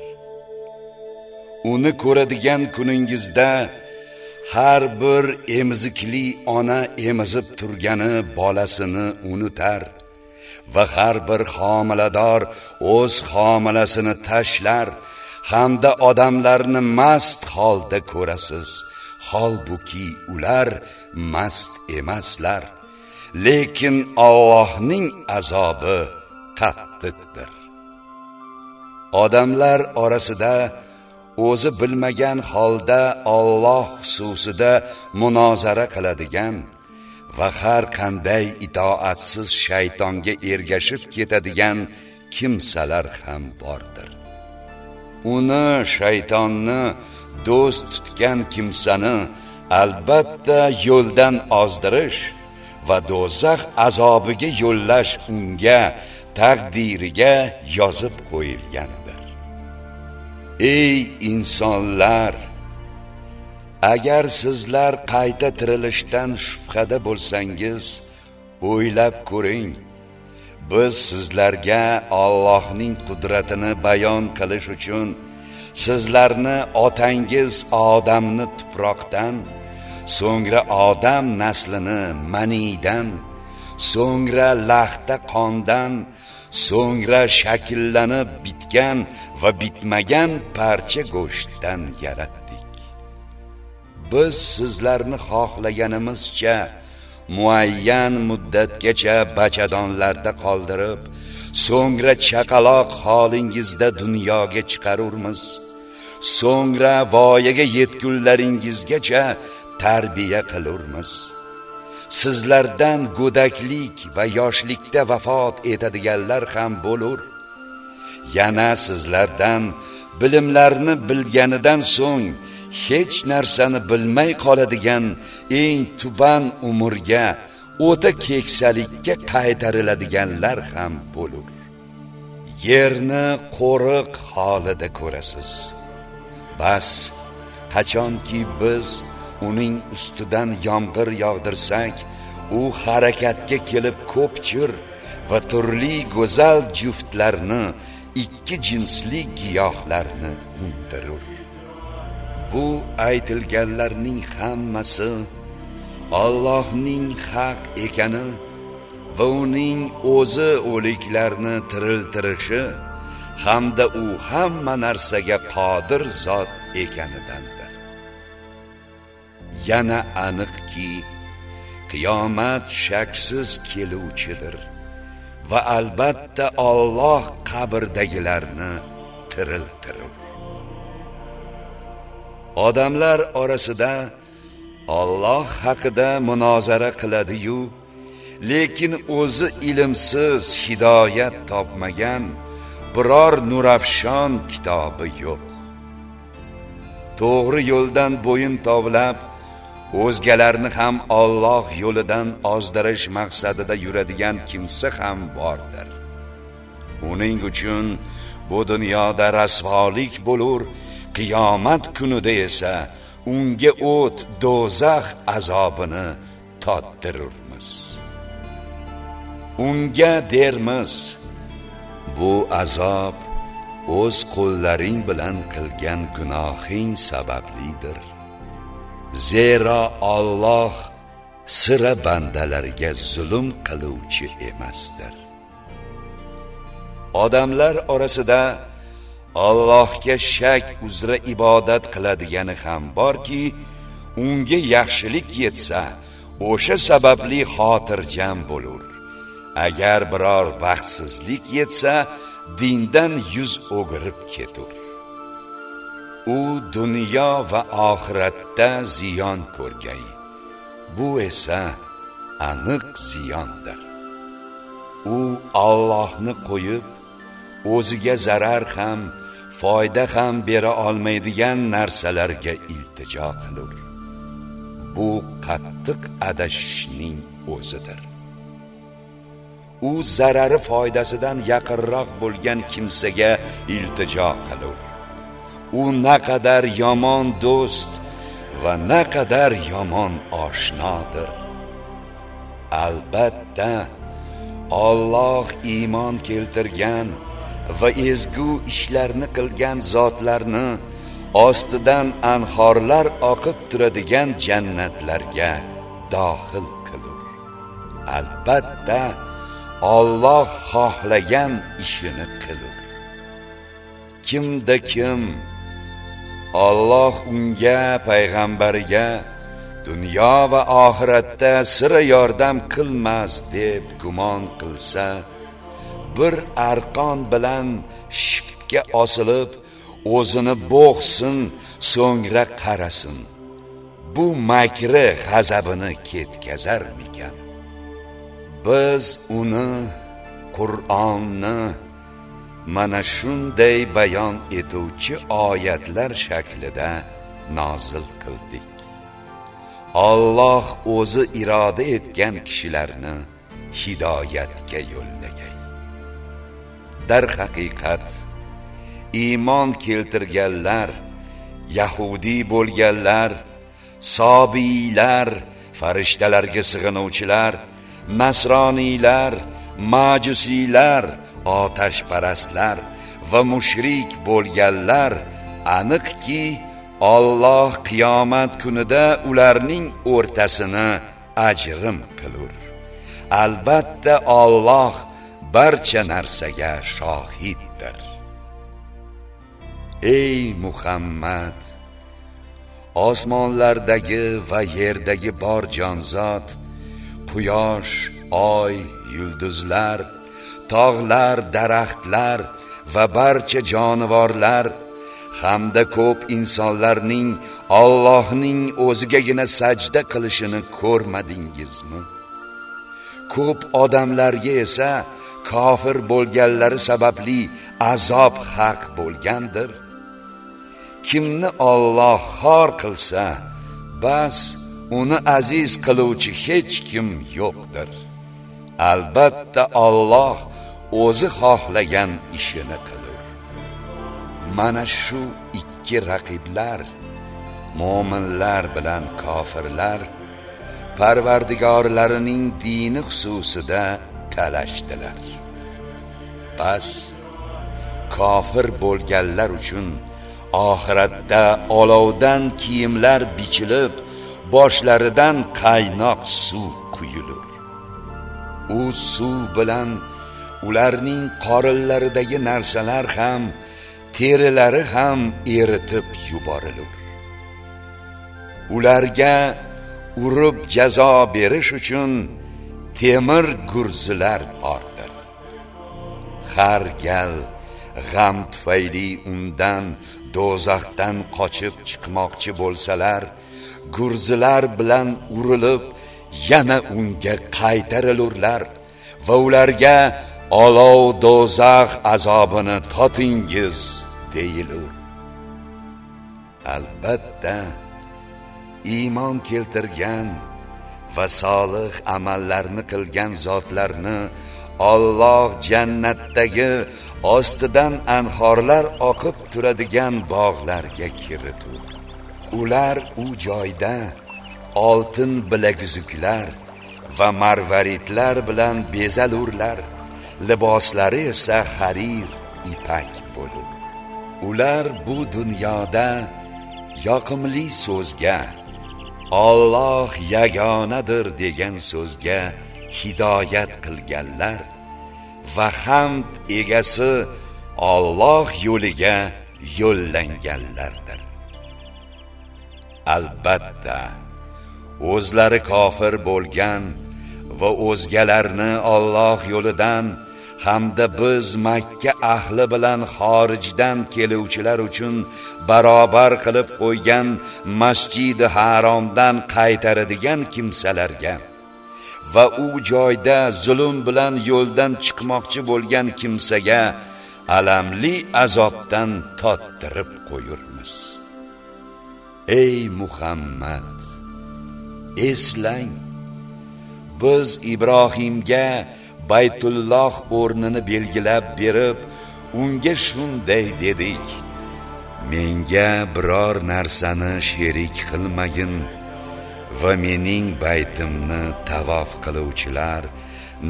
Uni ko'radigan kuningizda har bir emizikli ona emizib turgani bolasini unutar va har bir homilador o'z homilasini tashlar hamda odamlarni mast holda ko'rasiz. Holbuki ular mast emaslar. Lekin Allohning azobi qattiqdir. Odamlar orasida o'zi bilmagan holda Alloh xususida munozara qiladigan va har qanday itoatsiz shaytonga ergashib ketadigan kimsalar ham bordir. Uni shaytonni do'st tutgan kimsani albatta yo'ldan ozdirish va do'zax azobiga yo'llash unga taqdiriga yozib qo'yilgandir. Ey insonlar agar sizlar qayta tirilishdan shubhada bo'lsangiz o'ylab ko'ring biz sizlarga Allohning qudratini bayon qilish uchun sizlarni otangiz Odamni tuproqdan so'ngra odam naslini maniydan so'ngra laxta qondan so'ngra shakllanib bitgan va bitmagan parcha go'shtdan yaratdik. Biz sizlarni xohlaganimizcha muayyan muddatgacha bachadonlarda qoldirib so'ngra chaqaloq holingizda dunyoga chiqarurmiz. So'ngra voyaga yetgunlaringizgacha tarbiya qilurmiz. Sizlardan go'daklik va yoshlikda vafot etadiganlar ham bo'lur. Yana sizlardan bilimlarni bilganidan so'ng hech narsani bilmay qoladigan eng tuban umrga o'ta keksalikka qaytariladiganlar ham bo'lur. Yerni qo'riq holida ko'rasiz. Bas qachonki biz uning ustidan yomg'ir yog'dirsak u harakatga kelib ko'pchir va turli go'zal juftlarni ikki jinsli giyohlarni undirur. Bu aytilganlarning hammasi Allohning haq ekani va uning o'zi o'liklarni tiriltirishi hamda u hamma narsaga qodir zot ekanidandir. Yana aniqki qiyomat shaksiz keluvchidir va albatta Alloh qabrdagilarni tiriltirur odamlar orasida Alloh haqida munozara qiladi-yu, lekin o'zi ilmsiz hidoyat topmagan biror nurafshon kitobi yo'q. To'g'ri yo'ldan bo'yin tovlab, o'zgalarni ham Alloh yo'lidan ozdirish maqsadida yuradigan kimsa ham bordir. Uning uchun bu dunyoda rasvolik bo'lur, qiyomat kunida esa unga o't do'zax azobini tottirurmiz. Unga dermiz bu azob o'z qo'llaring bilan qilgan gunohing sabablidir. Zero Alloh sira bandalariga zulm qiluvchi emasdir. Odamlar orasida Allohga shak uzra ibodat qiladigani ham borki, unga yaxshilik yetsa, o'sha sababli xotirjam bo'lar. Agar biror baxtsizlik yetsa, dindan yuz o'girib ketur. U dunyo va oxiratda ziyon ko'rgay. Bu esa aniq ziyondir. U Allohni qo'yib, o'ziga zarar ham foyda ham bera olmaydigan narsalarga iltijo qilur. Bu qattiq adashishning o'zidir. U zarari foydasidan yaqinroq bo'lgan kimsaga iltijo qilur. U naqadar yomon do'st va naqadar yomon oshnodir. Albatta Alloh iymon keltirgan va ezgu ishlarni qilgan zotlarni ostidan anhorlar oqib turadigan jannatlarga dohil qilur. Albatta Alloh xohlagan ishini qilur. Kimda kim Alloh unga payg'ambariga dunyo va oxiratda sira yordam qilmas deb gumon qilsa bir arqon bilan shiftga osilib o'zini bo'g'sin so'ngra qarasin. Bu makri g'azabini ketkazarmikan? Biz uni qur'onni mana shunday bayon etuvchi oyatlar shaklida nozil qildik. Alloh o'zi iroda etgan kishilarni hidoyatga yo'llagay dar haqiqat. Iymon keltirganlar yahudiy bo'lganlar sobiylar farishtalarga sig'inuvchilar nasroniylar majusiylar otashparastlar va mushrik bo'lganlar aniqki Alloh qiyomat kunida ularning o'rtasini ajrim qilur. Albatta Alloh barcha narsaga shohiddir. Ey muhammad osmonlardagi va yerdagi bor jonzot quyosh oy yulduzlar tog'lar daraxtlar va barcha jonivorlar hamda ko'p insonlarning Allohning o'zigagina sajda qilishini ko'rmadingizmi? Ko'p odamlarga esa kofir bo'lganlari sababli azob haq bo'lgandir. Kimni Alloh xor qilsa bas uni aziz qiluvchi hech kim yo'qdir. Albatta Alloh o'zi xohlagan ishini qilur. Mana shu ikki raqiblar mo'minlar bilan kofirlar parvardigorlarining dini xususida talashdilar. Bas kofir bo'lganlar uchun oxiratda olovdan kiyimlar bichilib boshlaridan qaynoq suv quyilur u suv bilan ularning qorinlaridagi narsalar ham terilari ham eritib yuborilur. Ularga urib jazo berish uchun temir gurzilar bor. Har gal g'am tufayli undan do'zaxdan qochib chiqmoqchi bo'lsalar gurzilar bilan urilib yana unga qaytarilurlar va ularga olov do'zax azobini totingiz deyilur. Albatta iymon keltirgan va solih amallarni qilgan zotlarni Alloh jannatdagi ostidan anhorlar oqib turadigan bog'larga kiritu. ular u joyda oltin bilaguzuklar va marvaritlar bilan bezalurlar liboslari esa harir ipak bo'lib. ular bu dunyoda yoqimli so'zga Alloh yagonadir degan so'zga hidoyat qilganlar va hamd egasi Alloh yo'liga yo'llanganlardir. Albatta o'zlari kofir bo'lgan va o'zgalarni Alloh yo'lidan hamda biz Makka ahli bilan xorijdan keluvchilar uchun barobar qilib qo'ygan Masjidi Haromdan qaytaradigan kimsalarga va u joyda zulm bilan yo'ldan chiqmoqchi bo'lgan kimsaga alamli azobdan tottirib qo'yurmiz. Ey muhammad eslang. Biz ibrohimga baytulloh o'rnini belgilab berib unga shunday dedik. Menga biror narsani sherik qilmagin. Va mening baytimni tavof qiluvchilar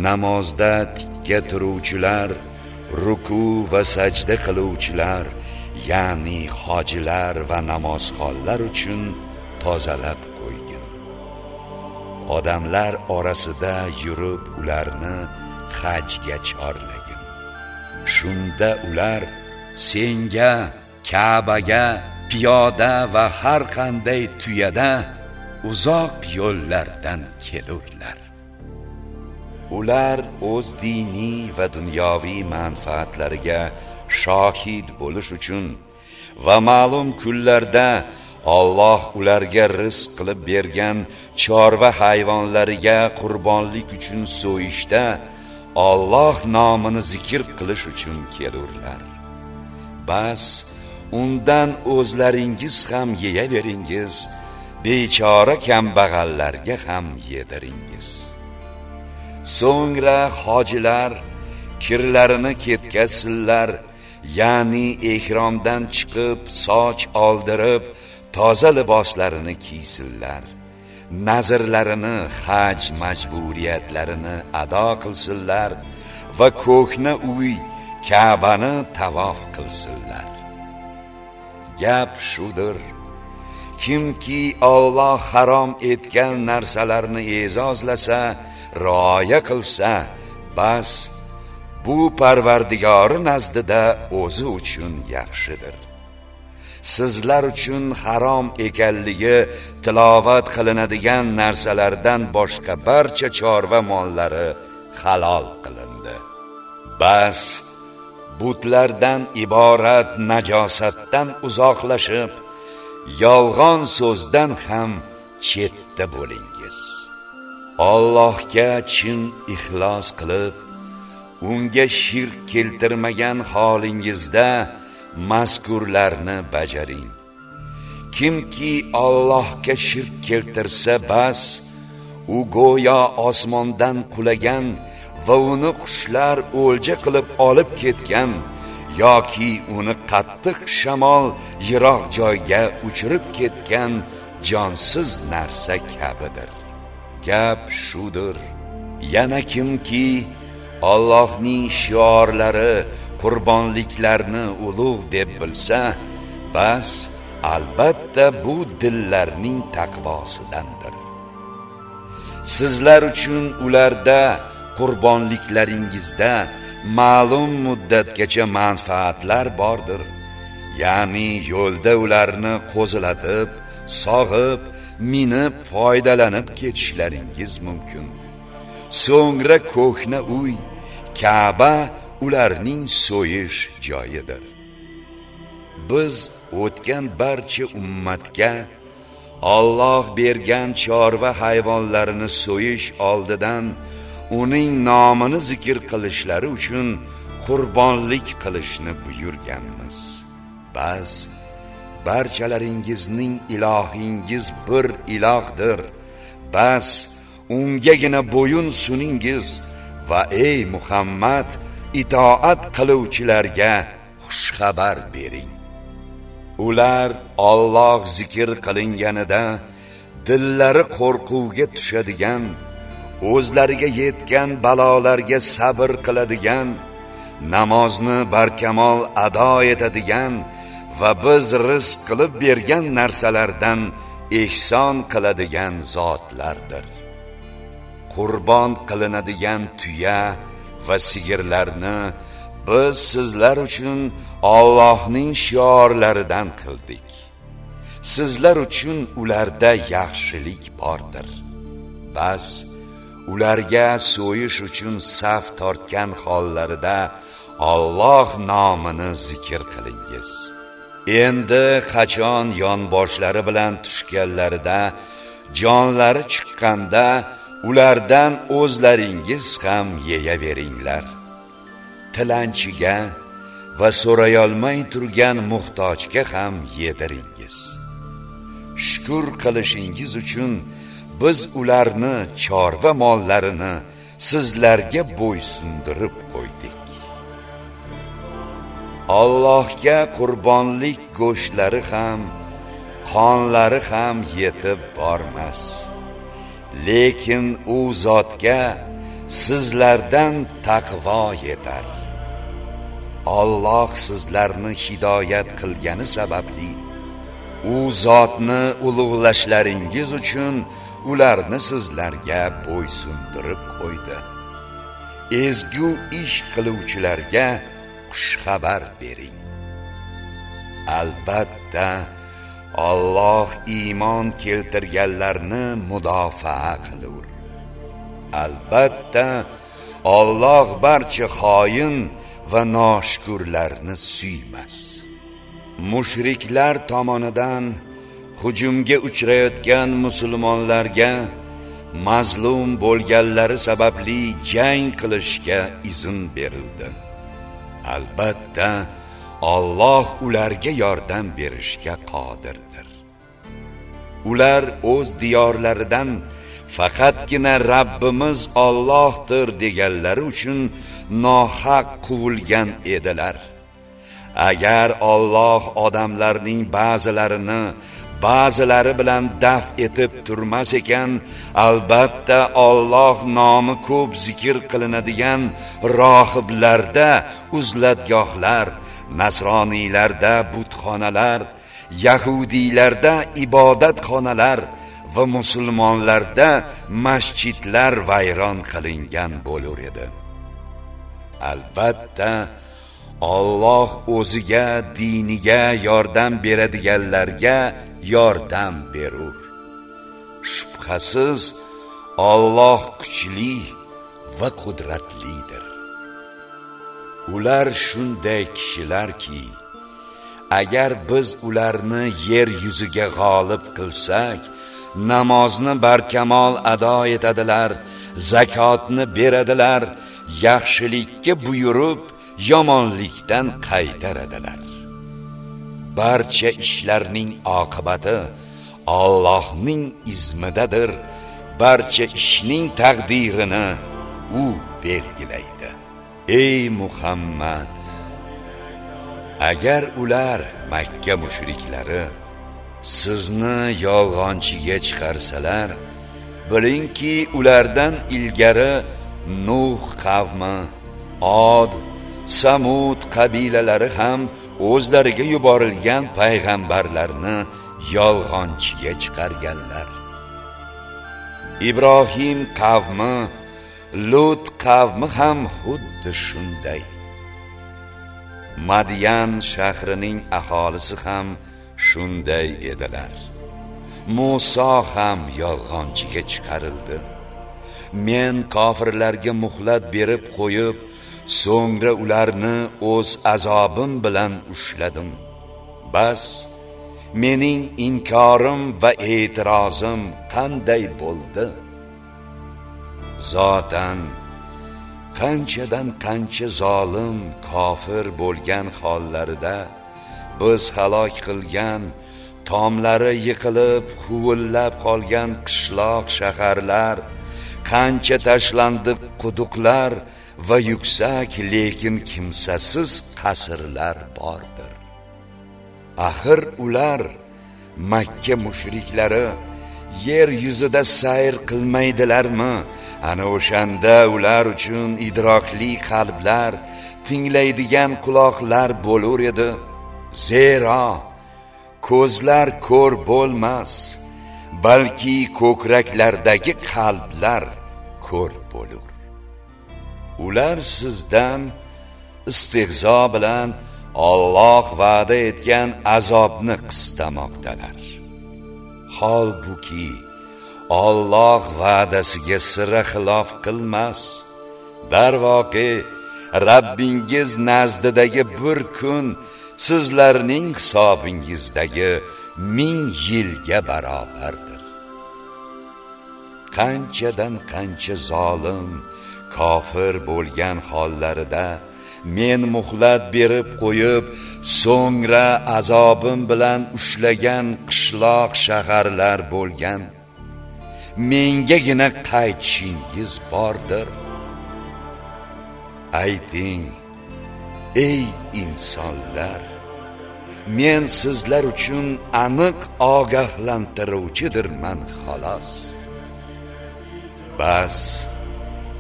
namozda tikka turuvchilar ruku va sajda qiluvchilar ya'ni hojilar va namozxonlar uchun tozalab qo'ygin. Odamlar orasida yurib ularni hajga chorlagin. Shunda ular senga Ka'baga piyoda va har qanday tuyada uzoq yo'llardan kelurlar. Ular o'z diniy va dunyoviy manfaatlariga shohid bo'lish uchun va ma'lum kunlarda Alloh ularga rizq qilib bergan chorva hayvonlariga qurbonlik uchun so'yishda Alloh nomini zikr qilish uchun kelurlar. Bas undan o'zlaringiz ham yeyaveringiz bechora kambag'allarga ham yediringiz. So'ngra hojilar kirlarini ketkazsinlar ya'ni ehromdan chiqib soch oldirib toza liboslarini kiysinlar. Nazrlarini haj majburiyatlarini ado qilsinlar va ko'hna uy Ka'bani tavof qilsinlar. Gap shudir. Kimki Alloh harom etgan narsalarni e'zozlasa rioya qilsa bas bu parvardigori nazdida o'zi uchun yaxshidir. Sizlar uchun harom ekanligi tilovat qilinadigan narsalardan boshqa barcha chorva mollari halol qilindi. Bas butlardan iborat najosatdan uzoqlashib yolg'on so'zdan ham chetda bo'lingiz. Allohga chin ixlos qilib unga shirk keltirmagan holingizda mazkurlarni bajaring. Kimki Allohga shirk keltirsa bas u go'yo osmondan qulagan va uni qushlar o'lja qilib olib ketgan yoki uni qattiq shamol yiroq joyga uchirib ketgan jonsiz narsa kabidir. Gap shudir. Yana kimki Allohning shiorlari qurbonliklarni ulug' deb bilsa bas albatta bu dillarning taqvosidandir. Sizlar uchun ularda qurbonliklaringizda ma'lum muddatgacha manfaatlar bordir. Ya'ni yo'lda ularni qo'zilatib sog'ib minib foydalanib ketishlaringiz mumkin. So'ngra ko'hna uy Ka'ba ularning so'yish joyidir. Biz o'tgan barcha ummatga Alloh bergan chorva hayvonlarini so'yish oldidan uning nomini zikr qilishlari uchun qurbonlik qilishni buyurganmiz. Bas barchalaringizning ilohingiz bir ilohdir. Bas ungagina bo'yun suningiz va ey muhammad itoat qiluvchilarga xushxabar bering. Ular Alloh zikr qilinganida dillari qo'rquvga tushadigan o'zlariga yetgan balolarga sabr qiladigan namozni barkamol ado etadigan va biz rizq qilib bergan narsalardan ehson qiladigan zotlardir. Qurbon qilinadigan tuya va sigirlarni biz sizlar uchun Allohning shiorlaridan qildik. Sizlar uchun ularda yaxshilik bordir. Bas ularga so'yish uchun saf tortgan hollarida Alloh nomini zikr qilingiz. Endi qachon yonboshlari bilan tushganlarida jonlari chiqqanda ulardan o'zlaringiz ham yeyaveringlar. Tilanchiga va so'rayolmay turgan muhtojga ham yediringiz. Shukr qilishingiz uchun biz ularni chorva mollarini sizlarga bo'ysundirib qo'ydik. Allohga qurbonlik go'shtlari ham qonlari ham yetib bormas. Lekin u zotga sizlardan taqvo yetar. Alloh sizlarni hidoyat qilgani sababli u zotni ulug'lashlaringiz uchun ularni sizlarga bo'ysundirib qo'ydi. Ezgu ish qiluvchilarga xushxabar bering. Albatta Alloh iymon keltirganlarni mudofaa qilur. Albatta Alloh barcha xoin va noshukurlarni suymas. Mushriklar tomonidan hujumga uchrayotgan musulmonlarga mazlum bo'lganlari sababli jang qilishga izn berildi. Albatta Alloh ularga yordam berishga qodirdir. Ular o'z diyorlaridan faqatgina Rabbimiz Allohdir deganlari uchun nohaq quvilgan edilar. Agar Alloh odamlarning ba'zilarini ba'zilari bilan daf etib turmas ekan albatta Alloh nomi ko'p zikr qilinadigan rohiblarda uzlatgohlar nasroniylarda butxonalar yahudiylarda ibodatxonalar va musulmonlarda masjidlar vayron qilingan bo'lar edi. Albatta Alloh o'ziga diniga yordam beradiganlarga yordam berur. Shubhasiz Alloh kuchli va qudratlidir. Ular shunday kishilarki agar biz ularni yer yuziga g'olib qilsak namozni barkamol ado etadilar zakotni beradilar yaxshilikka buyurib yomonlikdan qaytaradilar. Barcha ishlarning oqibati Allohning izmidadir. Barcha ishning taqdirini u belgilaydi. Ey muhammad agar ular makka mushriklari sizni yolg'onchiga chiqarsalar bilingki ulardan ilgari nuh qavmi od samud qabilalari ham o'zlariga yuborilgan payg'ambarlarni yolg'onchiga chiqarganlar. Ibrohim qavmi lut qavmi ham xuddi shunday. Madyan shahrining aholisi ham shunday edilar. Musa ham yolg'onchiga chiqarildi. Men kofirlarga muhlat berib qo'yib so'ngra ularni o'z azobim bilan ushladim. Bas mening inkorim va e'tirozim qanday bo'ldi? Zotan qanchadan qancha zolim kofir bo'lgan hollarida biz halok qilgan tomlari yiqilib huvillab qolgan qishloq shaharlar qancha tashlandiq quduqlar va yuksak lekin kimsasiz qasrlar bordir. Axir ular makka mushriklari yer yuzida sayr qilmaydilarmi? Ana o'shanda ular uchun idrokli qalblar tinglaydigan quloqlar bo'lar edi. Zero ko'zlar ko'r bo'lmas balki ko'kraklardagi qalblar ko'r bo'lur. Ular sizdan istehzo bilan Alloh va'da etgan azobni qistamoqdalar holbuki Alloh va'dasiga sira xilof qilmas. Darvoqe Rabbingiz nazdidagi bir kun sizlarning hisobingizdagi ming yilga barobardir. Qanchadan qancha zolim kofir bo'lgan hollarida men muhlat berib qo'yib so'ngra azobim bilan ushlagan qishloq shaharlar bo'lgan. Mengagina qaytishingiz bordir. Ayting ey insonlar men sizlar uchun aniq ogohlantiruvchidirman xolos. Bas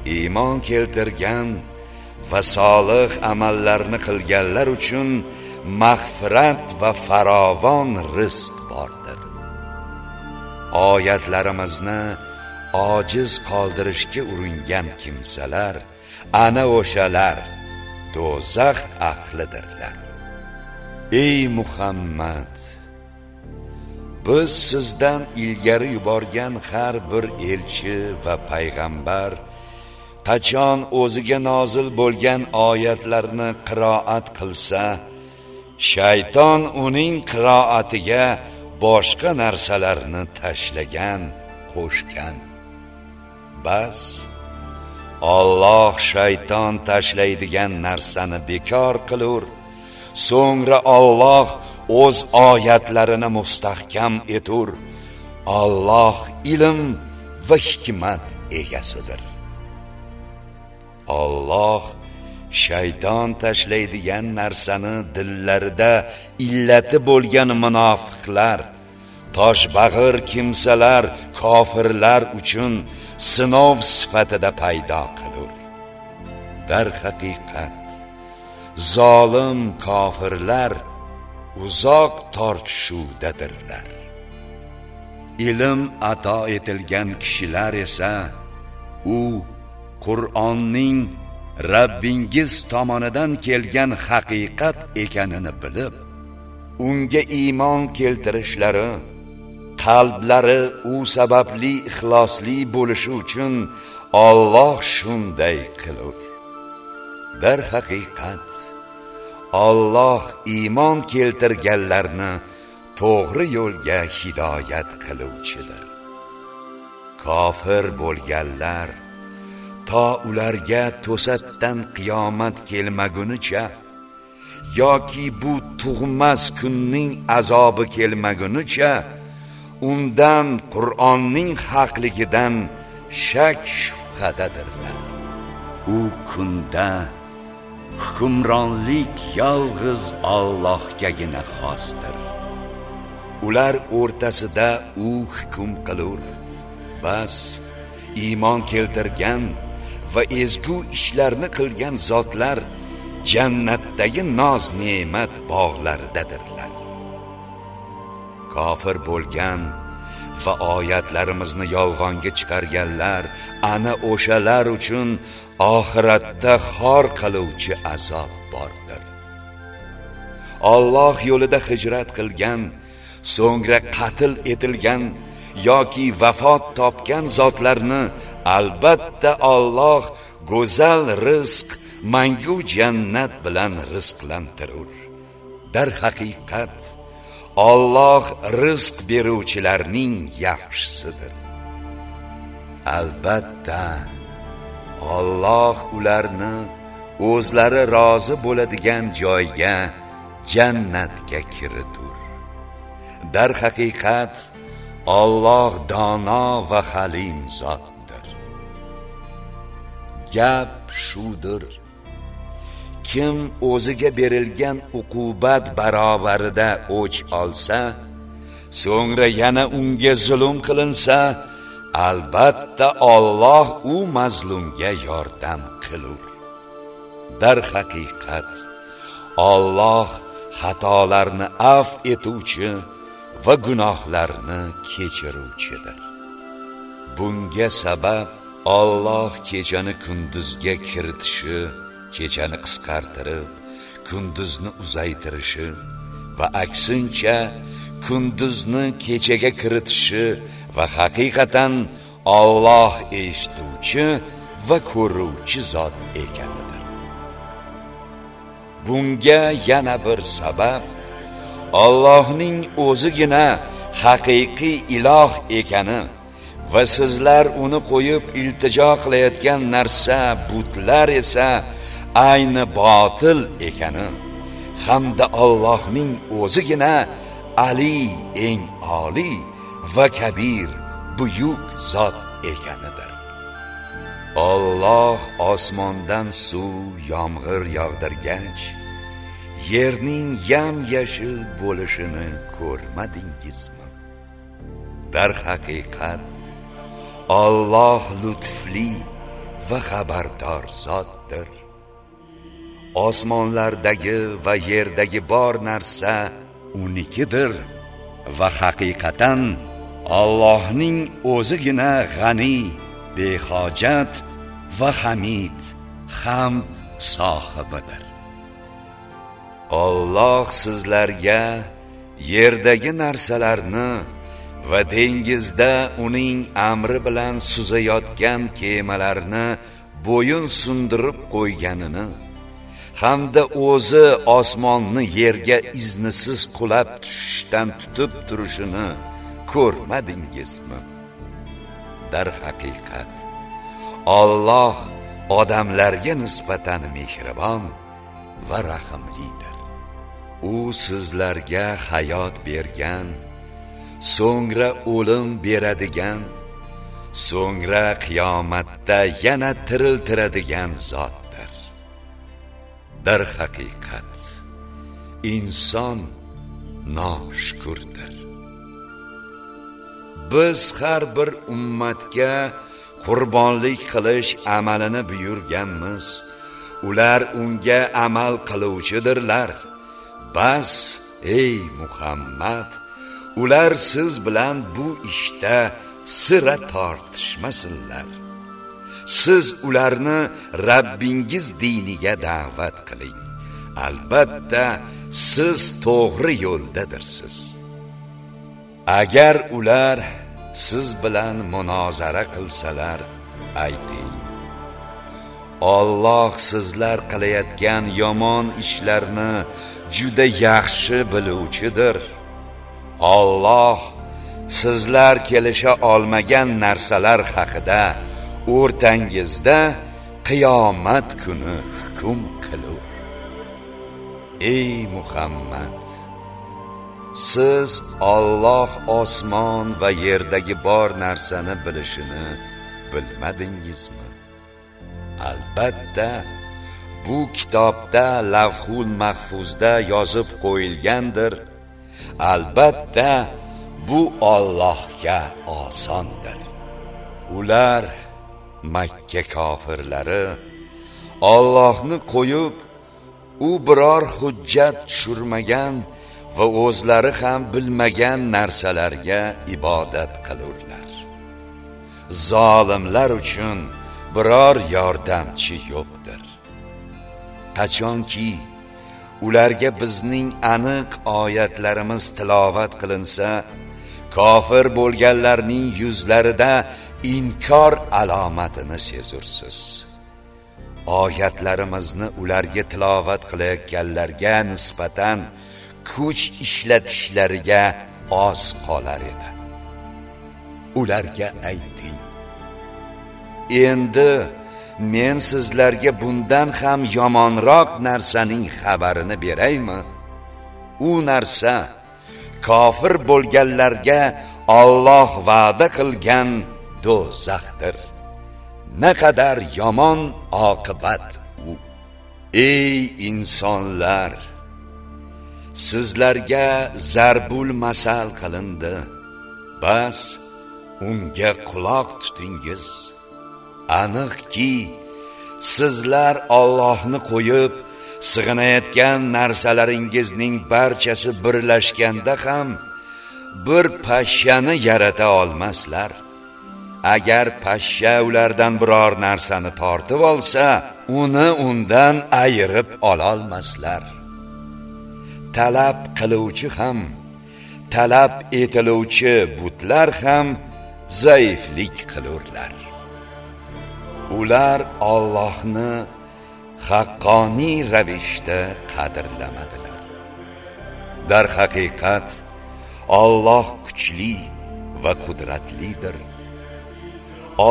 iymon keltirgan va solih amallarni qilganlar uchun mag'firat va farovon rizq bordir. Oyatlarimizni ojiz qoldirishga uringan kimsalar ana o'shalar do'zax ahlidirlar. Ey muhammad biz sizdan ilgari yuborgan har bir elchi va payg'ambar qachon o'ziga nozil bo'lgan oyatlarni qiroat qilsa shayton uning qiroatiga boshqa narsalarni tashlagan qo'shgan. Bas Alloh shayton tashlaydigan narsani bekor qilur. So'ngra Alloh o'z oyatlarini mustahkam etur. Alloh ilm va hikmat egasidir. Alloh shayton tashlaydigan narsani dillarida illati bo'lgan munofiqlar toshbag'ir kimsalar kofirlar uchun sinov sifatida paydo qilur. Dar haqiqat zolim kofirlar uzoq tortishuvdadirlar. Ilm ato etilgan kishilar esa u qur'onning Rabbingiz tomonidan kelgan haqiqat ekanini bilib unga iymon keltirishlari qalblari u sababli ixlosli bo'lishi uchun Alloh shunday qilur. Dar haqiqat Alloh iymon keltirganlarni to'g'ri yo'lga hidoyat qiluvchidir. Kofir bo'lganlar to ularga to'satdan qiyomat kelmagunicha yoki bu tug'mas kunning azobi kelmagunicha undan Qur'onning haqligidan shak shubhadadirlar. U kunda hukmronlik yolg'iz Allohgagina xosdir. Ular o'rtasida u hukm qilur. Bas iymon keltirgan va ezgu ishlarni qilgan zotlar jannatdagi noz ne'mat bog'laridadirlar kofir bo'lgan va oyatlarimizni yolg'onga chiqarganlar ana o'shalar uchun oxiratda xor qiluvchi azob bordir. Alloh yo'lida hijrat qilgan so'ngra qatl etilgan yoki vafot topgan zotlarni albatta Alloh go'zal rizq mangu jannat bilan rizqlantirur. Dar haqiqat Alloh rizq beruvchilarning yaxshisidir. Albatta Alloh ularni o'zlari rozi bo'ladigan joyga jannatga kiritur dar haqiqat Alloh dono va halim zotdir. Gap shudir. Kim o'ziga berilgan uqubat barobarida o'ch olsa so'ngra yana unga zulm qilinsa albatta Alloh u mazlumga yordam qilur. Dar haqiqat Alloh xatolarni af etuvchi va gunohlarni kechiruvchidir. Bunga sabab Alloh kechani kunduzga kiritishi kechani qisqartirib kunduzni uzaytirishi va aksincha kunduzni kechaga kiritishi va haqiqatan Alloh eshituvchi va ko'ruvchi zot ekanidir. Bunga yana bir sabab Allohning o'zigina haqiqiy iloh ekani va sizlar uni qo'yib iltijo qilayotgan narsa butlar esa ayni botil ekani hamda Allohning o'zigina Ali eng oliy va kabir buyuk zot ekanidir. Alloh osmondan suv, yomg'ir yog'dirgach, yerning yam yashil bo'lishini ko'rmadingizmi dar haqiqat Alloh lutfli va xabardor zotdir. Osmonlardagi va yerdagi bor narsa unikidir va haqiqatan Allohning o'zigina g'aniy behojat va hamid hamd sohibidir. Alloh sizlarga yerdagi narsalarni va dengizda uning amri bilan suzayotgan kemalarni bo'yin sundirib qo'yganini hamda o'zi osmonni yerga iznisiz qulab tushishdan tutib turishini ko'rmadingizmi? Darhaqiqat Alloh odamlarga nisbatan mehribon va rahimlidir. U sizlarga hayot bergan so'ngra o'lim beradigan so'ngra qiyomatda yana tiriltiradigan zotdir. Haqiqat inson noshukurdir. Biz har bir ummatga qurbonlik qilish amalini buyurganmiz. Ular unga amal qiluvchidirlar. Bas ey muhammad ular siz bilan bu ishda sira tortishmasinlar. Siz ularni Rabbingiz diniga da'vat qiling. Albatta siz to'g'ri yo'ldadirsiz. Agar ular siz bilan munozara qilsalar ayting. Alloh sizlar qilayotgan yomon ishlarni juda yaxshi biluvchidir. Alloh sizlar kelisha olmagan narsalar haqida o'rtangizda qiyomat kuni hukm qilur. Ey muhammad siz Alloh osmon va yerdagi bor narsani bilishini bilmadingizmi? Albatta bu kitobda lavhul mahfuzda yozib qo'yilgandir. Albatta bu Allohga osondir. Ular makka kofirlari Allohni qo'yib u biror hujjat tushirmagan va o'zlari ham bilmagan narsalarga ibodat qilurlar. Zolimlar uchun biror yordamchi yo'qdir. Qachonki ularga bizning aniq oyatlarimiz tilovat qilinsa kofir bo'lganlarning yuzlarida inkor alomatini sezursiz. Oyatlarimizni ularga tilovat qilayotganlarga nisbatan kuch ishlatishlariga oz qolar edi. Ularga ayting endi men sizlarga bundan ham yomonroq narsaning xabarini beraymi? U narsa kofir bo'lganlarga Alloh va'da qilgan do'zaxdir. Naqadar yomon oqibat u. Ey insonlar sizlarga zarbul masal qilindi. Bas unga quloq tutingiz. Aniqki sizlar Allohni qo'yib sig'inayotgan narsalaringizning barchasi birlashganda ham bir pashshani yarata olmaslar. Agar pashsha ulardan biror narsani tortib olsa uni undan ayirib ololmaslar. Talab qiluvchi ham talab etiluvchi butlar ham zaiflik qilurlar. Ular Allohni haqqoniy ravishda qadrlamadilar. Dar haqiqat Alloh kuchli va qudratlidir.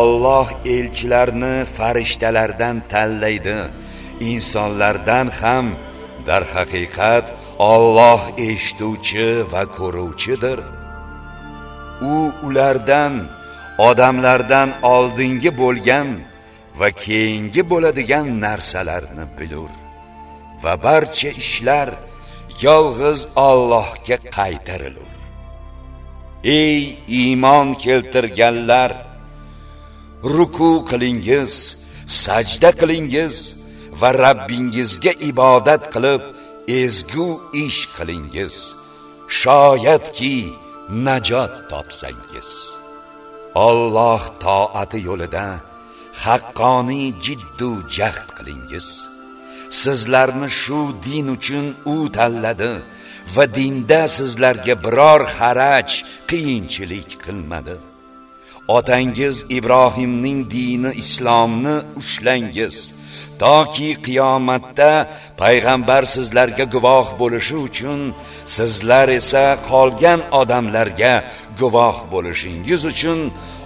Alloh elchilarni farishtalardan tanlaydi insonlardan ham dar haqiqat Alloh eshituvchi va ko'ruvchidir. U ulardan odamlardan oldingi bo'lgan va keyingi bo'ladigan narsalarni bilur. Va barcha ishlar yolg'iz Allohga qaytarilur. Ey iymon keltirganlar ruku qilingiz sajda qilingiz va Rabbingizga ibodat qilib ezgu ish qilingiz. Shoyatki najot topsangiz. Alloh toati yo'lida haqqoniy jiddu jahd qilingiz. Sizlarni shu din uchun u tanladi va dinda sizlarga biror haraj qiyinchilik qilmadi. Otangiz ibrohimning dini islomni ushlangiz toki qiyomatda payg'ambar sizlarga guvoh bo'lishi uchun sizlar esa qolgan odamlarga guvoh bo'lishingiz uchun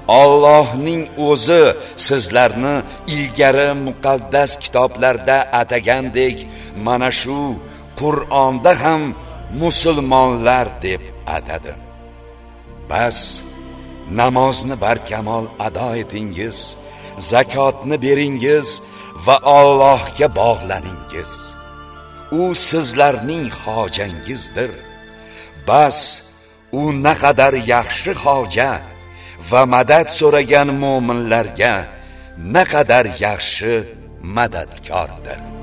Allohning o'zi sizlarni ilgari muqaddas kitoblarda atagandek mana shu Qur'onda ham musulmonlar deb atadi. Bas namozni barkamol ado etingiz, zakotni beringiz va Allohga bog'laningiz. U sizlarning hojangizdir. Bas u naqadar yaxshi hoja va madad so'ragan mu'minlarga naqadar yaxshi madadkordir.